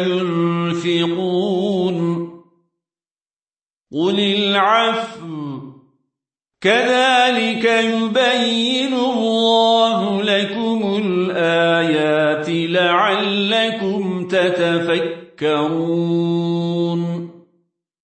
ينفقون. قل العفو. كذلك يبين الله لكم الآيات لعلكم تتفكرون.